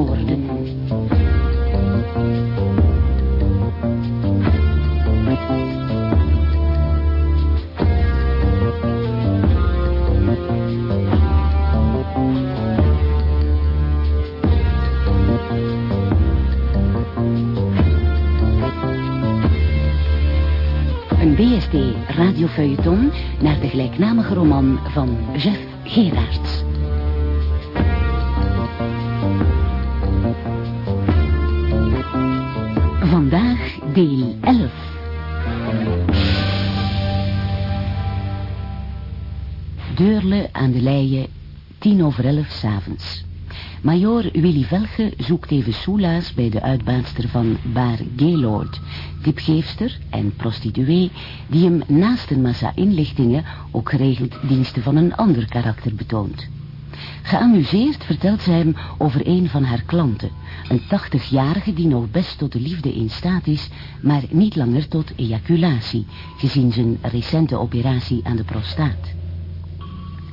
Coltmoorden. Een BSD-radiofeuilleton naar de gelijknamige roman van Jeff Gerards. Aan de Leie, tien over elf s'avonds. Major Willy Velge zoekt even soelaas bij de uitbaanster van Bar Gaylord, tipgeefster en prostituee, die hem naast een massa inlichtingen ook geregeld diensten van een ander karakter betoont. Geamuseerd vertelt ze hem over een van haar klanten, een tachtigjarige die nog best tot de liefde in staat is, maar niet langer tot ejaculatie, gezien zijn recente operatie aan de prostaat.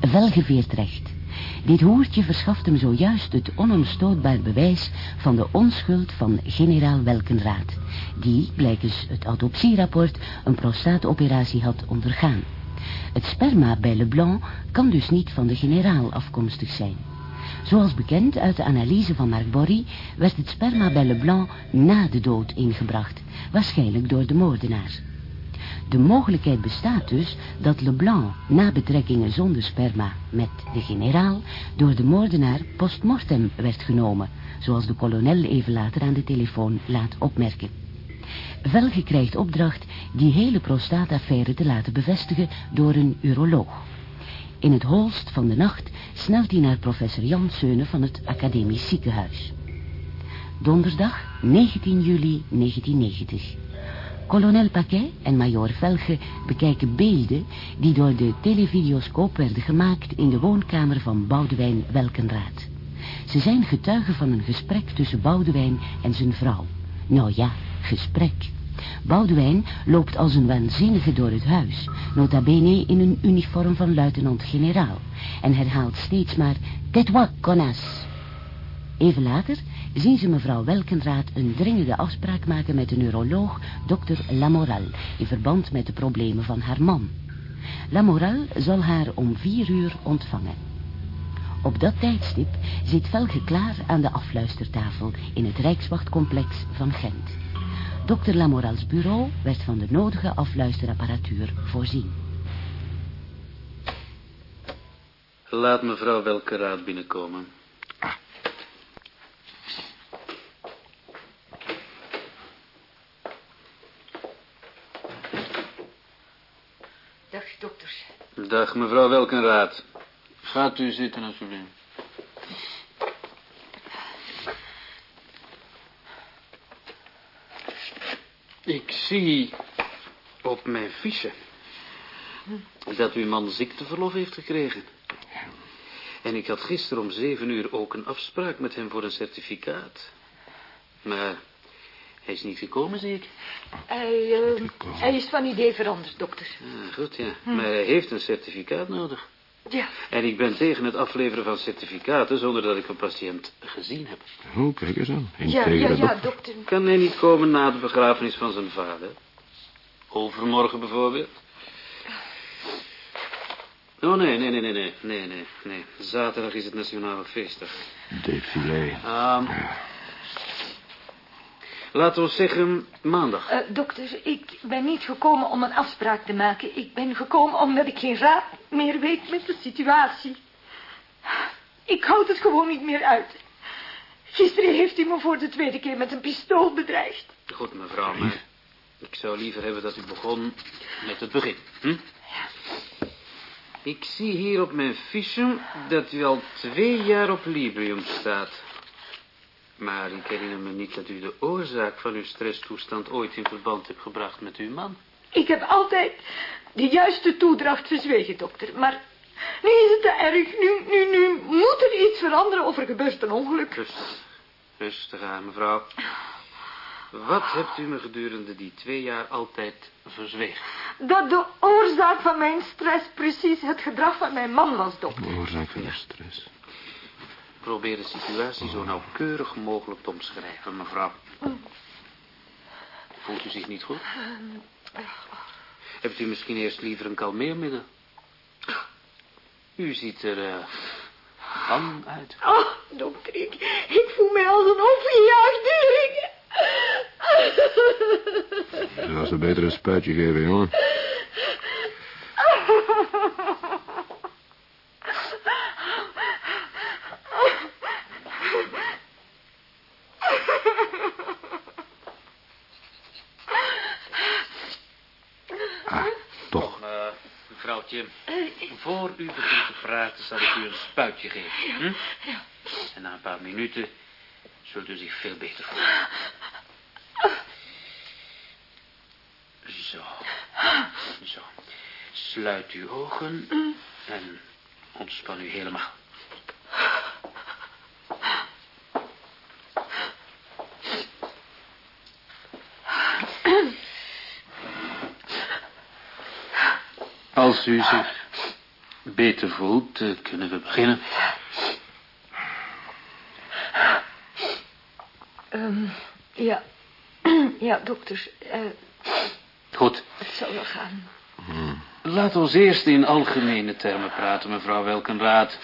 Velge veert recht. Dit hoertje verschaft hem zojuist het onomstootbaar bewijs van de onschuld van generaal Welkenraad, die, blijkens het autopsierapport, een prostaatoperatie had ondergaan. Het sperma bij Leblanc kan dus niet van de generaal afkomstig zijn. Zoals bekend uit de analyse van Marc Borry werd het sperma bij Leblanc na de dood ingebracht, waarschijnlijk door de moordenaar. De mogelijkheid bestaat dus dat Leblanc na betrekkingen zonder sperma met de generaal door de moordenaar postmortem werd genomen, zoals de kolonel even later aan de telefoon laat opmerken. Velge krijgt opdracht die hele prostaataffaire te laten bevestigen door een uroloog. In het holst van de nacht snelt hij naar professor Jan Seune van het Academisch Ziekenhuis. Donderdag 19 juli 1990. Kolonel Paquet en major Velge bekijken beelden die door de televideoscoop werden gemaakt in de woonkamer van Boudewijn Welkenraad. Ze zijn getuigen van een gesprek tussen Boudewijn en zijn vrouw. Nou ja, gesprek. Boudewijn loopt als een waanzinnige door het huis, nota bene in een uniform van luitenant-generaal, en herhaalt steeds maar, tais-toi, connasse. Even later zien ze mevrouw Welkenraad een dringende afspraak maken met de neuroloog dokter Lamoral in verband met de problemen van haar man. Lamoral zal haar om vier uur ontvangen. Op dat tijdstip zit Velge klaar aan de afluistertafel in het Rijkswachtcomplex van Gent. Dokter Lamorals bureau werd van de nodige afluisterapparatuur voorzien. Laat mevrouw Welkeraad binnenkomen. Dag, dokters. Dag mevrouw Welkenraad. Gaat u zitten alsjeblieft. Ik zie op mijn fiche dat uw man ziekteverlof heeft gekregen. En ik had gisteren om zeven uur ook een afspraak met hem voor een certificaat. Maar hij is niet gekomen, zie ik. Hij, eh, hij is van idee veranderd, dokter. Ah, goed, ja. Maar hij heeft een certificaat nodig. Ja, En ik ben tegen het afleveren van certificaten zonder dat ik een patiënt gezien heb. Oh, kijk eens aan. ja, ja, ja, dok- dokter. Kan hij niet komen na de begrafenis van zijn vader? Overmorgen bijvoorbeeld? Oh, nee, nee, nee, nee, nee, nee, nee, nee. Zaterdag is het nationale feestdag. Défilé. Ehm laten we zeggen maandag. Eh, dokter, ik ben niet gekomen om een afspraak te maken. Ik ben gekomen omdat ik geen raad meer weet met de situatie. Ik houd het gewoon niet meer uit. Gisteren heeft hij me voor de tweede keer met een pistool bedreigd. Goed, mevrouw, maar ik zou liever hebben dat u begon met het begin. Hm? Ik zie hier op mijn fiche dat u al twee jaar op Librium staat. Maar ik herinner me niet dat u de oorzaak van uw stresstoestand ooit in verband hebt gebracht met uw man. Ik heb altijd de juiste toedracht verzwegen, dokter. Maar nu is het te erg. Nu, nu, nu moet er iets veranderen of er gebeurt een ongeluk. Rustig. Rustig aan, mevrouw. Wat hebt u me gedurende die twee jaar altijd verzwegen? Dat de oorzaak van mijn stress precies het gedrag van mijn man was, dokter. De oorzaak van de stress. Probeer de situatie zo nauwkeurig mogelijk te omschrijven, mevrouw. Voelt u zich niet goed? Hebt u misschien eerst liever een kalmeermiddel? U ziet er uh, bang uit. Oh, dokter, ik, ik voel mij als een opgejaagd dier. Je ze beter een spuitje geven, jongen. Ah, toch. Uh, voor u begint te praten zal ik u een spuitje geven. Hm? En na een paar minuten zult u zich veel beter voelen. Zo. Zo. Sluit uw ogen en ontspan u helemaal. Als u zich beter voelt, eh, kunnen we beginnen. Um, ja. ja, dokter. Uh, Goed. het zal wel gaan. Laat ons eerst in algemene termen praten, mevrouw Welkenraad.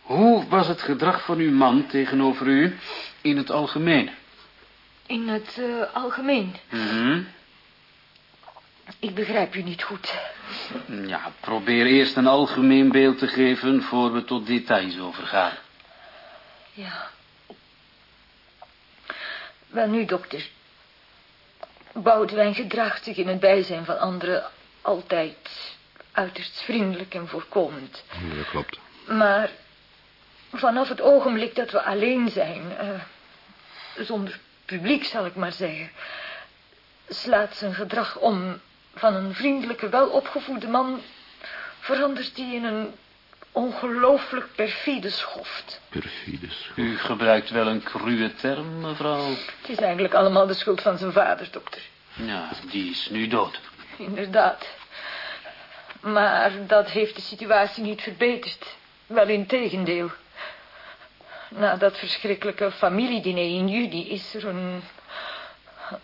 Hoe was het gedrag van uw man tegenover u in het algemeen? In het eh, algemeen. Mhm. Ik begrijp u niet goed. Ja, probeer eerst een algemeen beeld te geven... voor we tot details overgaan. Ja. Wel nu, dokter. Boudewijn gedraagt zich in het bijzijn van anderen altijd uiterst vriendelijk en voorkomend. Ja, dat klopt. Maar vanaf het ogenblik dat we alleen zijn, eh, zonder publiek zal ik maar zeggen, slaat zijn gedrag om van een vriendelijke, welopgevoede man, verandert hij in een ongelooflijk perfide schoft. Perfide schuld. U gebruikt wel een cruwe term, mevrouw. Het is eigenlijk allemaal de schuld van zijn vader, dokter. Ja, die is nu dood. Inderdaad. Maar dat heeft de situatie niet verbeterd. Wel in tegendeel. Na dat verschrikkelijke familiediner in juni is er een,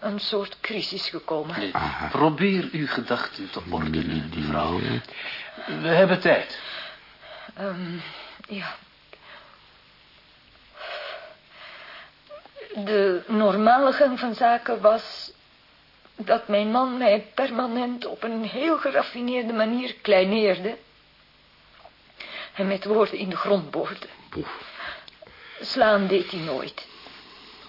een soort crisis gekomen. Nee, probeer uw gedachten te ordenen, mevrouw. We hebben tijd. Um, ja. De normale gang van zaken was dat mijn man mij permanent op een heel geraffineerde manier kleineerde en met woorden in de grond boorde. Slaan deed hij nooit.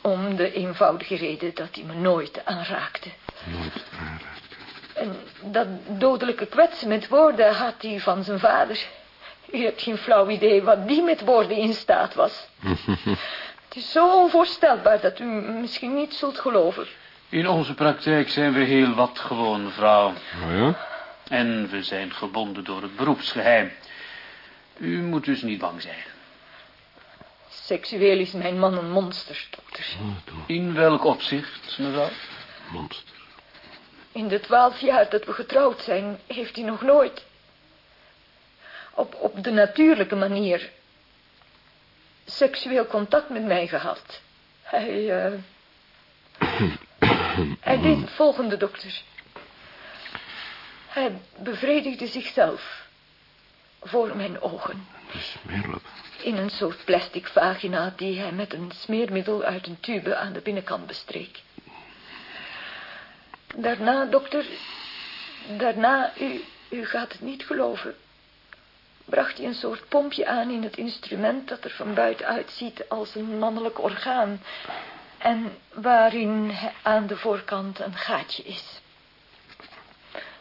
Om de eenvoudige reden dat hij me nooit aanraakte. Nooit aanraakte. En dat dodelijke kwetsen met woorden had hij van zijn vader. U hebt geen flauw idee wat die met woorden in staat was. Het is zo onvoorstelbaar dat u misschien niet zult geloven. In onze praktijk zijn we heel wat gewoon, mevrouw. Oh ja? En we zijn gebonden door het beroepsgeheim. U moet dus niet bang zijn. Seksueel is mijn man een monster, dokter. Oh. In welk opzicht, mevrouw? Monster. In de twaalf jaar dat we getrouwd zijn, heeft hij nog nooit... op, op de natuurlijke manier... seksueel contact met mij gehad. Hij... eh, hij deed het volgende, dokter. Hij bevredigde zichzelf. Voor mijn ogen. In een soort plastic vagina die hij met een smeermiddel uit een tube aan de binnenkant bestreek. Daarna, dokter, daarna, u, u gaat het niet geloven, bracht hij een soort pompje aan in het instrument dat er van buiten uitziet als een mannelijk orgaan en waarin aan de voorkant een gaatje is.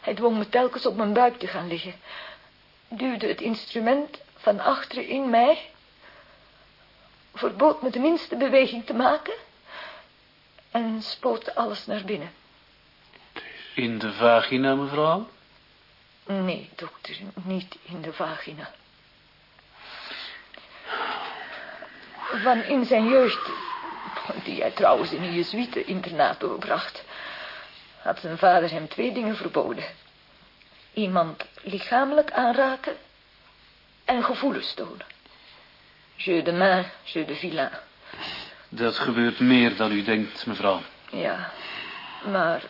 Hij dwong me telkens op mijn buik te gaan liggen, duwde het instrument van achteren in mij, verbood me de minste beweging te maken en spoot alles naar binnen. In de vagina, mevrouw? Nee, dokter, niet in de vagina. Van in zijn jeugd, die hij trouwens in een jezuïte-internaat doorbracht, had zijn vader hem twee dingen verboden. Iemand lichamelijk aanraken en gevoelens tonen. Jeu de main, jeu de vilain. Dat gebeurt meer dan u denkt, mevrouw. Ja, maar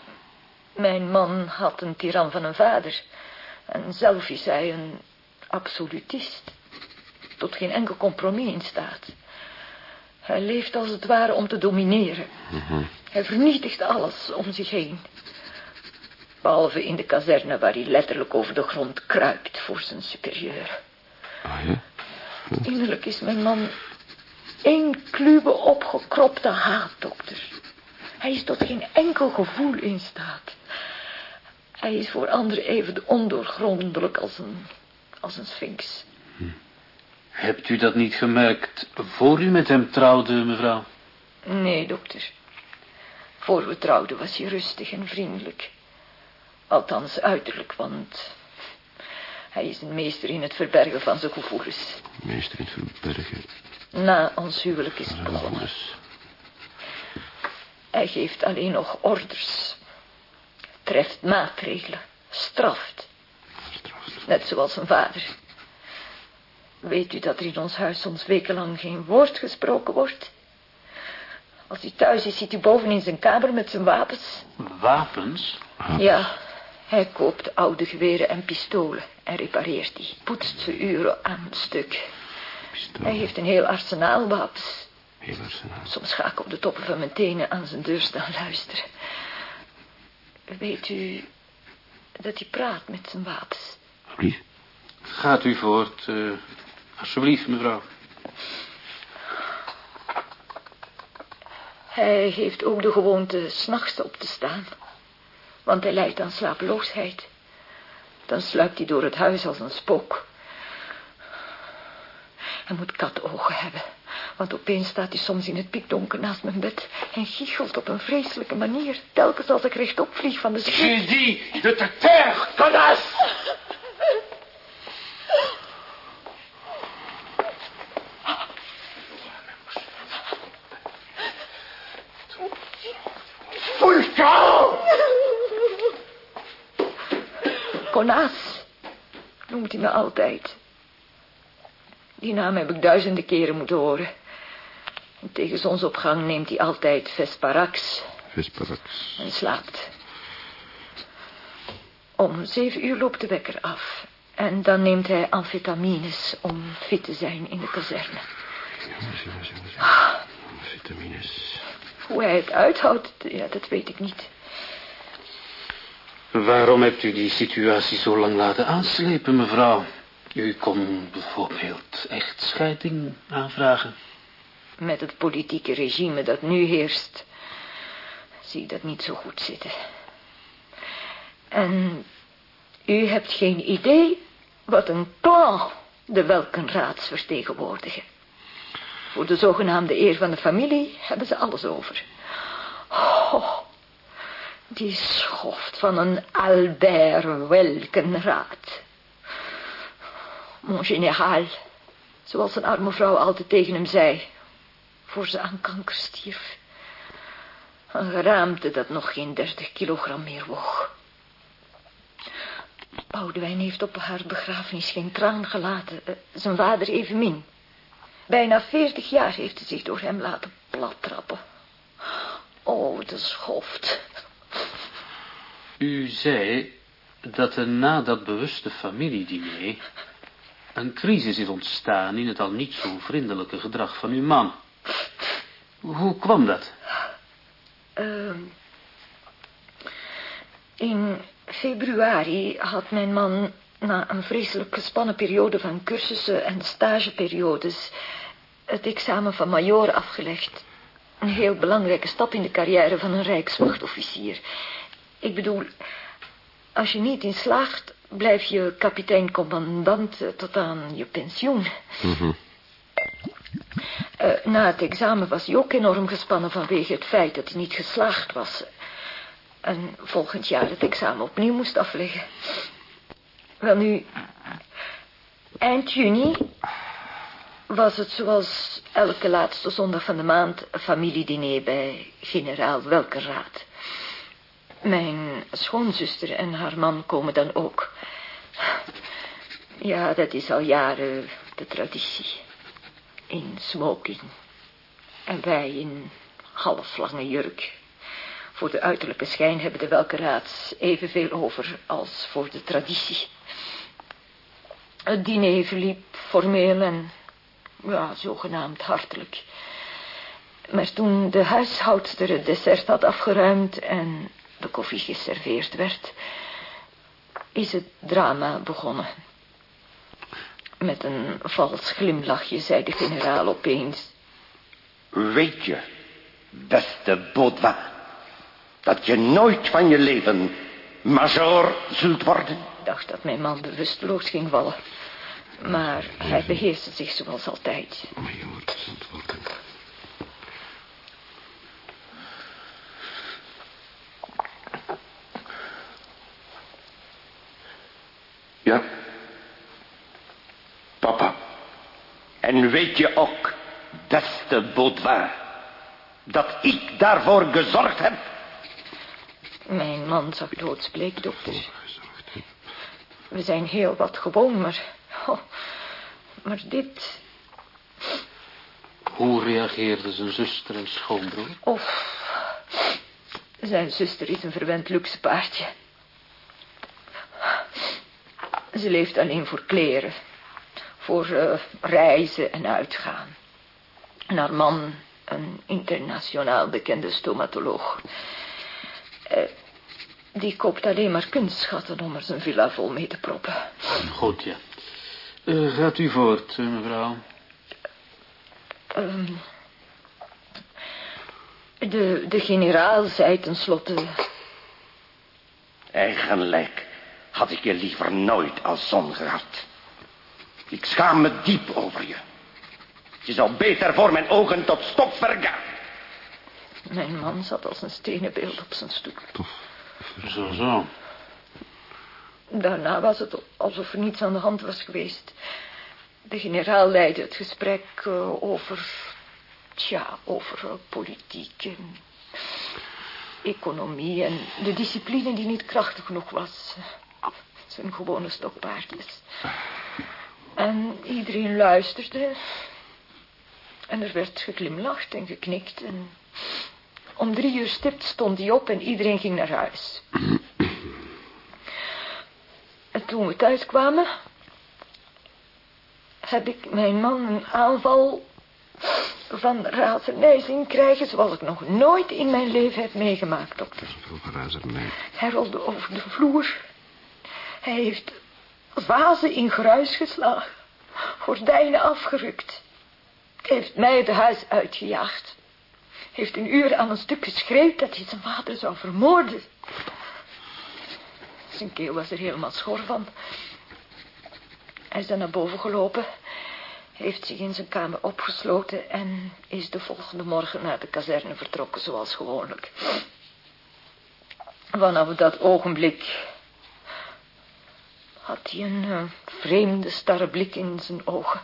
mijn man had een tiran van een vader. En zelf is hij een absolutist. Tot geen enkel compromis in staat. Hij leeft als het ware om te domineren. Hij vernietigt alles om zich heen. Behalve in de kazerne waar hij letterlijk over de grond kruipt voor zijn superieur. Ah ja? Is mijn man één klube opgekropte haatdokter. Hij is tot geen enkel gevoel in staat. Hij is voor anderen even ondoorgrondelijk als een, als een sphinx. Hebt u dat niet gemerkt voor u met hem trouwde, mevrouw? Nee, dokter. Voor we trouwden was hij rustig en vriendelijk. Althans uiterlijk, want hij is een meester in het verbergen van zijn gevoelens. Meester in het verbergen. Na ons huwelijk is begonnen. Gevoelens. Hij geeft alleen nog orders. Treft maatregelen. Straft. Straf. Net zoals zijn vader. Weet u dat er in ons huis soms wekenlang geen woord gesproken wordt? Als hij thuis is, zit hij boven in zijn kamer met zijn wapens. Wapens? Ja, hij koopt oude geweren en pistolen en repareert die. Poetst ze uren aan stuk. Hij heeft een heel arsenaal wapens. Heel arsenaal. Soms ga ik op de toppen van mijn tenen aan zijn deur staan luisteren. Weet u dat hij praat met zijn wapens? Lief. Gaat u voort, eh, alsjeblieft, mevrouw. Hij heeft ook de gewoonte s'nachts op te staan. Want hij lijdt aan slapeloosheid. Dan sluipt hij door het huis als een spook. Hij moet katogen hebben. Want opeens staat hij soms in het pikdonker naast mijn bed... en giechelt op een vreselijke manier... telkens als ik rechtop vlieg van de schrik. Judy, de terre, connasse! Konaas, noemt hij me altijd. Die naam heb ik duizenden keren moeten horen. En tegen zonsopgang neemt hij altijd Vesparax Vesparax. en slaapt. Om zeven uur loopt de wekker af. En dan neemt hij amfetamines om fit te zijn in de kazerne. Jongens, jongens, jongens. jongens. Vitamines. Hoe hij het uithoudt, ja, dat weet ik niet. Waarom hebt u die situatie zo lang laten aanslepen, mevrouw? U kon bijvoorbeeld echtscheiding aanvragen. Met het politieke regime dat nu heerst, zie ik dat niet zo goed zitten. En u hebt geen idee wat een clan de Welkenraads vertegenwoordigen. Voor de zogenaamde eer van de familie hebben ze alles over. Oh, die schoft van een Albert Welkenraad. Mon général, zoals een arme vrouw altijd tegen hem zei, voor ze aan kanker stierf. Een geraamte dat nog geen dertig kilogram meer woog. Boudewijn heeft op haar begrafenis geen traan gelaten. eh, zijn vader evenmin. Bijna veertig jaar heeft hij zich door hem laten plattrappen. Oh, de schoft. U zei dat er na dat bewuste familiediner... een crisis is ontstaan in het al niet zo vriendelijke gedrag van uw man. Hoe kwam dat? Ehm, in februari had mijn man na een vreselijk gespannen periode van cursussen en stageperiodes het examen van majoor afgelegd. Een heel belangrijke stap in de carrière van een rijkswachtofficier. Ik bedoel, als je niet in slaagt, blijf je kapitein-commandant eh, tot aan je pensioen. Mhm. Eh, na het examen was hij ook enorm gespannen vanwege het feit dat hij niet geslaagd was. En volgend jaar het examen opnieuw moest afleggen. Wel nu, eind juni was het zoals elke laatste zondag van de maand... familiediner bij generaal Welkerraad. Mijn schoonzuster en haar man komen dan ook. Ja, dat is al jaren de traditie. In smoking. En wij in halflange jurk. Voor de uiterlijke schijn hebben de Welkeraads evenveel over als voor de traditie. Het diner verliep formeel en, ja, zogenaamd hartelijk. Maar toen de huishoudster het dessert had afgeruimd en de koffie geserveerd werd, is het drama begonnen. Met een vals glimlachje zei de generaal opeens. Weet je, beste Baudouin, dat je nooit van je leven major zult worden? Ik dacht dat mijn man bewusteloos ging vallen. Maar hij beheerste zich zoals altijd. Majoor zult worden. Ja. Papa. En weet je ook, beste Baudouin, dat ik daarvoor gezorgd heb? Mijn man zag doodsbleek, dokter. We zijn heel wat gewoon, maar... oh, maar dit... Hoe reageerden zijn zuster en schoonbroer? Of... Zijn zuster is een verwend luxe paardje. Ze leeft alleen voor kleren. Voor eh, reizen en uitgaan. En haar man, een internationaal bekende stomatoloog. Eh, die koopt alleen maar kunstschatten om er zijn villa vol mee te proppen. Goed, ja. Eh, gaat u voort, mevrouw. Ehm, de, de generaal zei tenslotte... Eigenlijk had ik je liever nooit als zon gehad. Ik schaam me diep over je. Je zou beter voor mijn ogen tot stop vergaan. Mijn man zat als een stenen beeld op zijn stoel. Zo, zo. Daarna was het alsof er niets aan de hand was geweest. De generaal leidde het gesprek eh, over... Tja, over eh, politiek en economie en de discipline die niet krachtig genoeg was. Zijn gewone stokpaardjes. En iedereen luisterde. En er werd geglimlacht en geknikt. En om drie uur stipt stond hij op en iedereen ging naar huis. En toen we thuis kwamen... heb ik mijn man een aanval van razernij zien krijgen... zoals ik nog nooit in mijn leven heb meegemaakt, dokter. Razernij. Hij rolde over de vloer. Hij heeft vazen in gruis geslagen. Gordijnen afgerukt. Heeft mij het huis uitgejaagd. Heeft een uur aan een stuk geschreeuwd dat hij zijn vader zou vermoorden. Zijn keel was er helemaal schor van. Hij is dan naar boven gelopen. Heeft zich in zijn kamer opgesloten en is de volgende morgen naar de kazerne vertrokken zoals gewoonlijk. Vanaf dat ogenblik had hij een eh, vreemde starre blik in zijn ogen.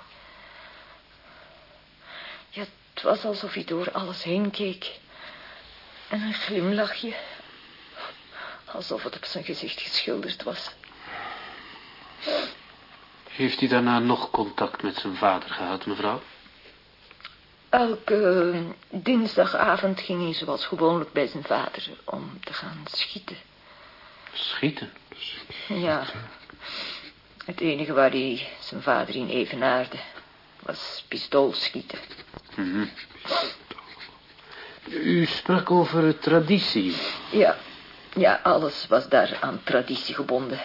Ja, het was alsof hij door alles heen keek. En een glimlachje. Alsof het op zijn gezicht geschilderd was. Heeft hij daarna nog contact met zijn vader gehad, mevrouw? Elke eh, dinsdagavond ging hij zoals gewoonlijk bij zijn vader om te gaan schieten. Schieten. Ja. Het enige waar hij zijn vader in evenaarde was pistoolschieten. Mhm. U sprak over traditie. Ja, ja, alles was daar aan traditie gebonden.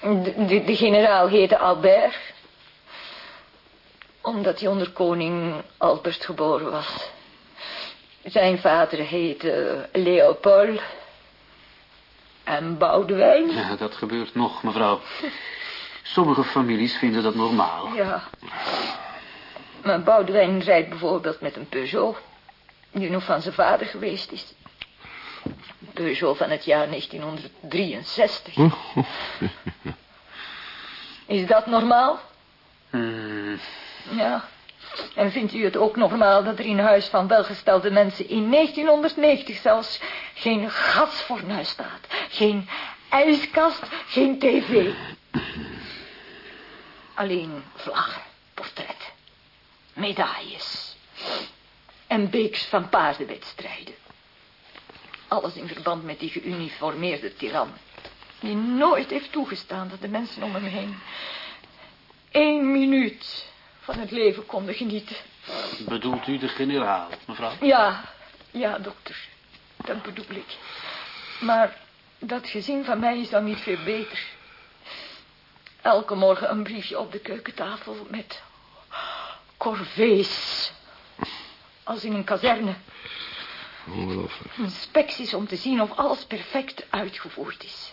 De, de, de generaal heette Albert. Omdat hij onder koning Albert geboren was. Zijn vader heette Leopold. En Boudewijn. Ja, dat gebeurt nog, mevrouw. Sommige families vinden dat normaal. Ja. Maar Boudewijn rijdt bijvoorbeeld met een Peugeot. Die nog van zijn vader geweest is. Een Peugeot van het jaar 1963. Is dat normaal? Hmm, Ja. En vindt u het ook normaal dat er in huis van welgestelde mensen in 1990 zelfs geen gasfornuis staat? Geen ijskast, geen tv. Alleen vlaggen, portretten, medailles en beeks van paardenwedstrijden. Alles in verband met die geuniformeerde tiran. Die nooit heeft toegestaan dat de mensen om hem heen één minuut van het leven konden genieten. bedoelt u de generaal, mevrouw? Ja, ja, dokter. Dat bedoel ik. Maar dat gezin van mij is dan niet veel beter. Elke morgen een briefje op de keukentafel met corvées. Als in een kazerne. Ongelooflijk. Inspecties om te zien of alles perfect uitgevoerd is.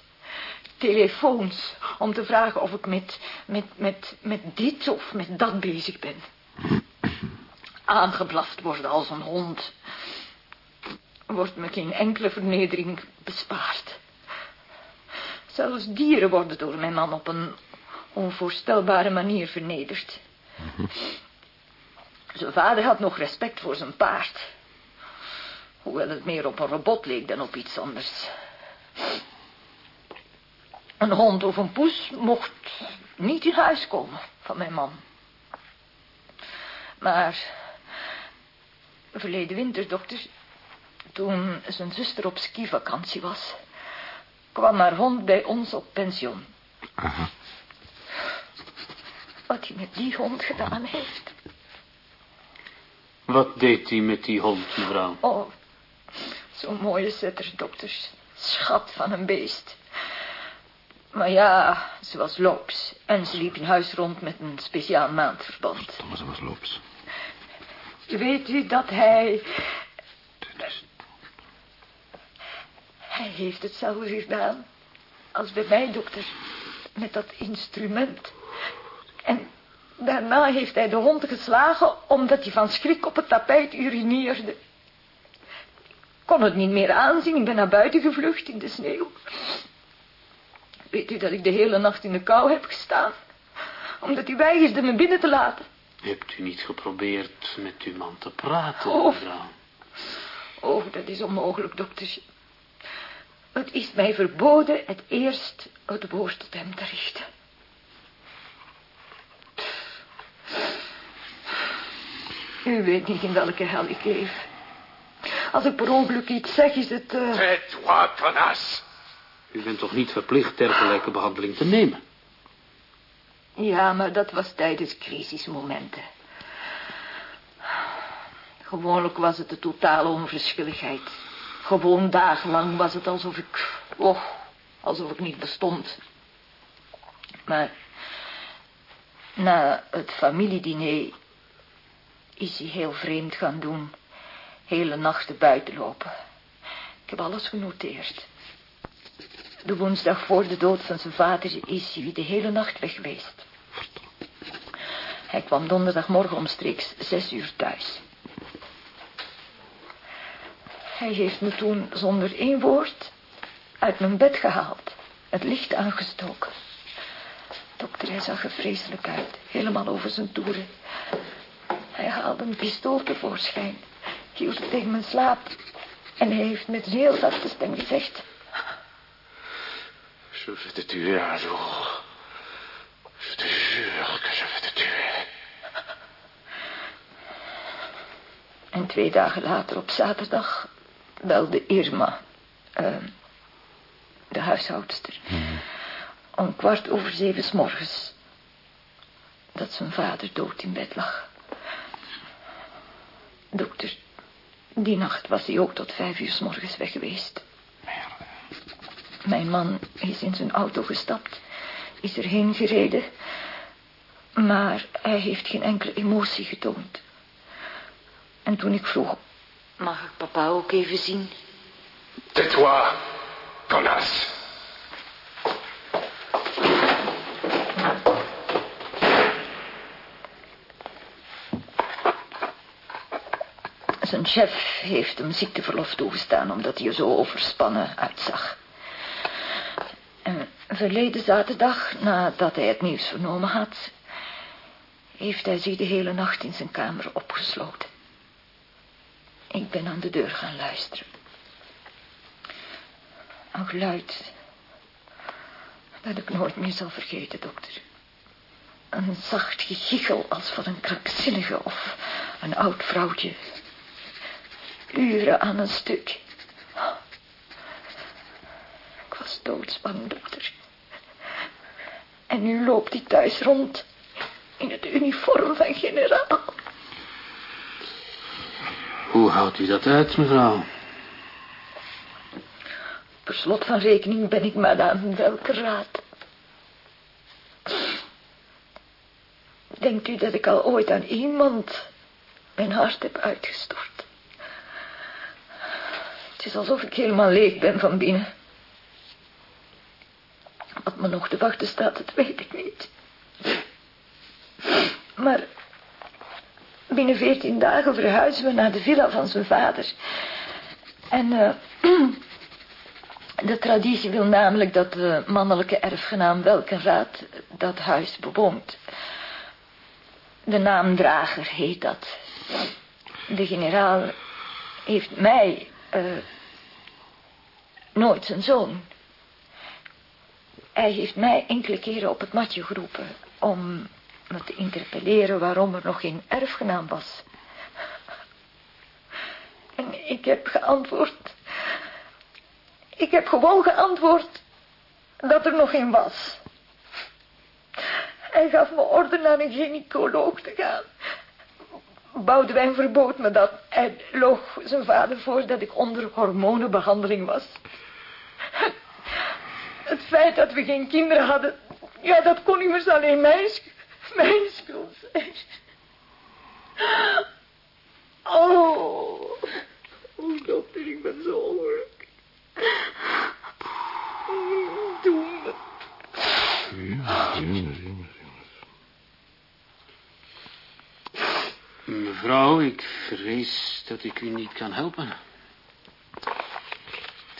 Telefoons om te vragen of ik met, met, met, met dit of met dat bezig ben. Aangeblaft worden als een hond. Wordt me geen enkele vernedering bespaard. Zelfs dieren worden door mijn man op een onvoorstelbare manier vernederd. Zijn vader had nog respect voor zijn paard. Hoewel het meer op een robot leek dan op iets anders. Een hond of een poes mocht niet in huis komen van mijn man. Maar verleden winter, dokter, toen zijn zuster op skivakantie was, kwam haar hond bij ons op pensioen. Aha. Wat hij met die hond gedaan heeft. Wat deed hij met die hond, mevrouw? Oh, zo'n mooie setter, dokters. Schat van een beest. Maar ja, ze was loops. En ze liep in huis rond met een speciaal maandverband. Thomas was loops. Weet u dat hij... Dit is... Hij heeft hetzelfde gedaan als bij mij, dokter. Met dat instrument. En daarna heeft hij de hond geslagen... omdat hij van schrik op het tapijt urineerde. Ik kon het niet meer aanzien. Ik ben naar buiten gevlucht in de sneeuw. Weet u dat ik de hele nacht in de kou heb gestaan? Omdat hij weigerde me binnen te laten. Hebt u niet geprobeerd met uw man te praten, Oh. mevrouw? Oh, dat is onmogelijk, dokter. Het is mij verboden het eerst het woord tot hem te richten. U weet niet in welke hel ik leef. Als ik per ongeluk iets zeg, is het... Tais-toi, Thomas. U bent toch niet verplicht dergelijke behandeling te nemen? Ja, maar dat was tijdens crisismomenten. Gewoonlijk was het de totale onverschilligheid. Gewoon dagenlang was het alsof ik... Oh, alsof ik niet bestond. Maar... Na het familiediner... is hij heel vreemd gaan doen. Hele nachten buiten lopen. Ik heb alles genoteerd. De woensdag voor de dood van zijn vader is hij de hele nacht weg geweest. Hij kwam donderdagmorgen omstreeks zes uur thuis. Hij heeft me toen zonder één woord uit mijn bed gehaald. Het licht aangestoken. Dokter, hij zag er vreselijk uit. Helemaal over zijn toeren. Hij haalde een pistool tevoorschijn. Hield het tegen mijn slaap. En hij heeft met heel zachte stem gezegd... Je vais te tuer un jour. Je te jure que je vais te tuer. En twee dagen later, op zaterdag, belde Irma, eh, de huishoudster, om kwart over zeven s morgens, dat zijn vader dood in bed lag. Dokter, die nacht was hij ook tot vijf uur s morgens weg geweest. Mijn man is in zijn auto gestapt, is erheen gereden, maar hij heeft geen enkele emotie getoond. En toen ik vroeg, mag ik papa ook even zien? Tais-toi, connasse. Zijn chef heeft hem ziekteverlof toegestaan omdat hij er zo overspannen uitzag. En Verleden zaterdag, nadat hij het nieuws vernomen had... heeft hij zich de hele nacht in zijn kamer opgesloten. Ik ben aan de deur gaan luisteren. Een geluid dat ik nooit meer zal vergeten, dokter. Een zacht gegichel als van een krankzinnige of een oud vrouwtje. Uren aan een stuk. Ik was doodsbang, dokter. En nu loopt hij thuis rond in het uniform van generaal. Hoe houdt u dat uit, mevrouw? Per slot van rekening ben ik madame welke raad. Denkt u dat ik al ooit aan iemand mijn hart heb uitgestort? Het is alsof ik helemaal leeg ben van binnen. Me nog te wachten staat, dat weet ik niet. Maar binnen veertien dagen verhuizen we naar de villa van zijn vader. En uh, de traditie wil namelijk dat de mannelijke erfgenaam Welkenraad dat huis bewoont. De naamdrager heet dat. De generaal heeft mij uh, nooit zijn zoon. Hij heeft mij enkele keren op het matje geroepen om me te interpelleren waarom er nog geen erfgenaam was. En ik heb geantwoord. Ik heb gewoon geantwoord dat er nog geen was. Hij gaf me orde naar een gynaecoloog te gaan. Boudewijn verbood me dat. Hij loog zijn vader voor dat ik onder hormonenbehandeling was. Het feit dat we geen kinderen hadden... Ja, dat kon immers alleen mijn, mijn schuld zijn. Oh, oh dokter, ik ben zo ongelukkig. Doe me. Ja, jongens, jongens, Mevrouw, ik vrees dat ik u niet kan helpen.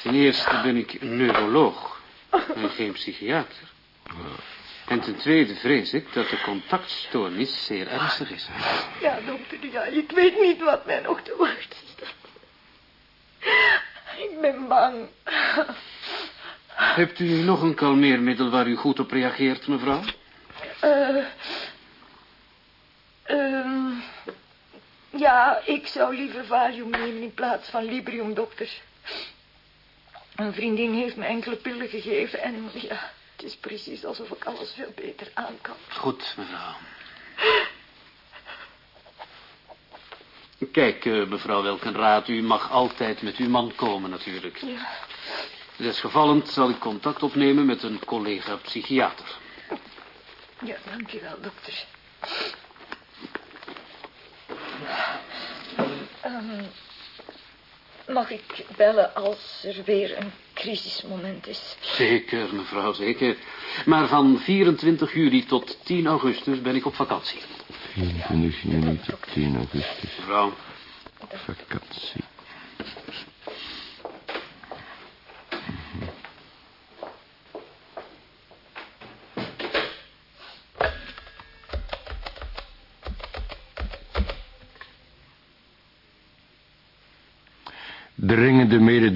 Ten eerste ben ik neuroloog en geen psychiater. En ten tweede vrees ik dat de contactstoornis zeer ernstig is. Ja, dokter, ja, ik weet niet wat mij nog te wachten staat. Ik ben bang. Hebt u nog een kalmeermiddel waar u goed op reageert, mevrouw? Eh... ehm, ja, ik zou liever Valium nemen in plaats van Librium, dokter. Een vriendin heeft me enkele pillen gegeven en ja, het is precies alsof ik alles veel beter aan kan. Goed, mevrouw. Kijk, eh, mevrouw Welkenraad, u mag altijd met uw man komen natuurlijk. Ja, Desgevallend zal ik contact opnemen met een collega psychiater. ja dank u wel, dokter. Ehm, mag ik bellen als er weer een crisismoment is? Zeker, mevrouw, zeker. Maar van 24 juli tot 10 augustus ben ik op vakantie. 24 juni tot 10 augustus. Mevrouw, Vakantie.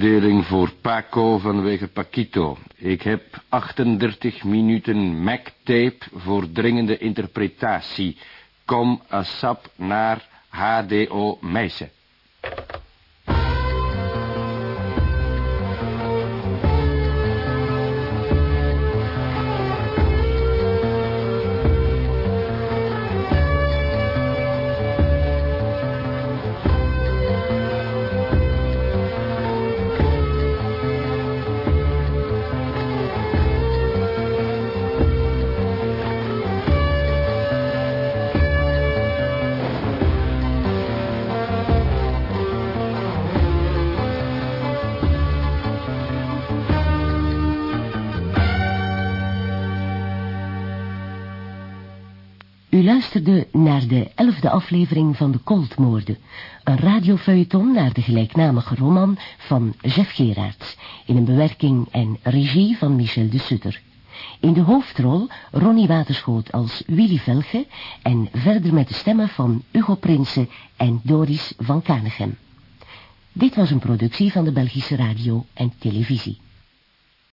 Mededeling voor Paco vanwege Paquito. Ik heb 38 minuten MacTape voor dringende interpretatie. Kom ASAP naar HDO Meissen. Naar de elfde aflevering van de Coldmoorden, een radiofeuilleton naar de gelijknamige roman van Jeff Gerards, in een bewerking en regie van Michel de Sutter. In de hoofdrol Ronnie Waterschoot als Willy Velge en verder met de stemmen van Hugo Prinsen en Doris van Kanegem. Dit was een productie van de Belgische Radio en Televisie.